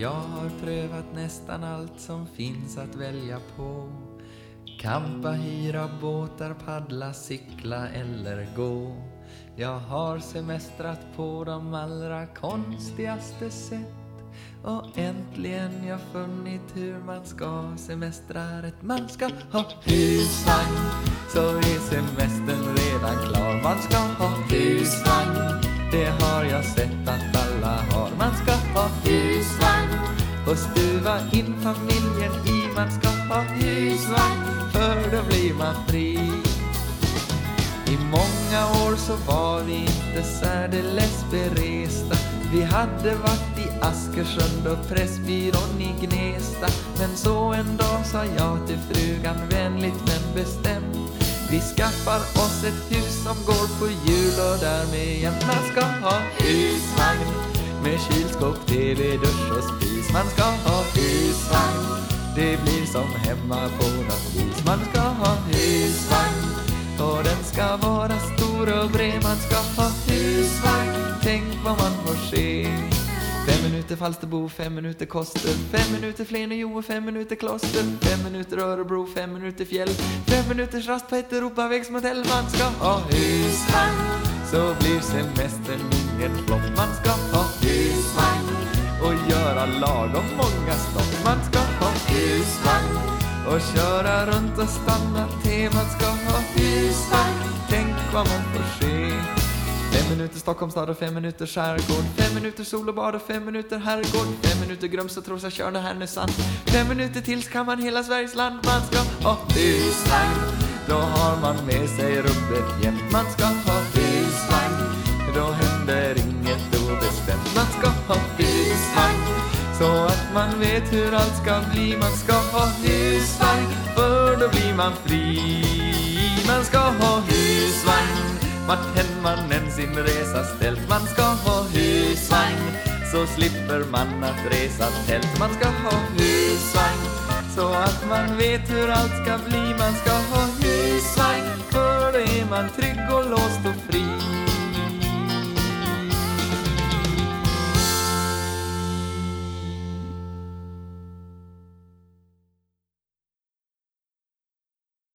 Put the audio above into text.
Jag har prövat nästan allt som finns att välja på. Kampa, hyra båtar, paddla, cykla eller gå. Jag har semestrat på de allra konstigaste sätt. Och äntligen jag funnit hur man ska semestra rätt. Man ska ha husvagn, så är semestern redan klar. Man ska ha husvagn, och stuva in familjen i. Man ska ha husvagn, för då blir man fri. I många år så var vi inte särdeles beresta. Vi hade varit i Askersund och Pressbyrån i Gnesta. Men så en dag sa jag till frugan vänligt men bestämt. Vi skaffar oss ett hus som går på hjul och därmed jämt man ska ha husvagn. Med kylskåp, TV, dusch och spis. Man ska ha husvagn. Det blir som hemma på något vis. Man ska ha husvagn. Och den ska vara stor och bred, man ska ha husvagn Tänk vad man får se Fem minuter Falsterbo, fem minuter Koster Fem minuter Flen och fem minuter Kloster Fem minuter Örebro, fem minuter Fjäll Fem minuters rast på ett Europavägsmotell. Man ska ha husvagn Så blir semestern ingen flopp Man ska ha vara lagom många stopp Man ska ha husvagn och köra runt och stanna till man ska ha husvagn. Tänk vad man får se. Fem minuter Stockholms stad och fem minuter skärgård. Fem minuter sol och bad och fem minuter herrgård. Fem minuter Grums och Trosa, Tjörn och Härnösand. Fem minuter till så kan man hela Sveriges land. Man ska ha husvagn. Då har man med sig rubbet jämt. Man ska ha vet hur allt ska bli. Man ska ha husvagn För då blir man fri. Man ska ha husvagn varthän man än sin resa ställt. Man ska ha husvagn Så slipper man att resa tält. Man ska ha husvagn Så att man vet hur allt ska bli. Man ska ha husvagn För då är man trygg.